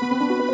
Música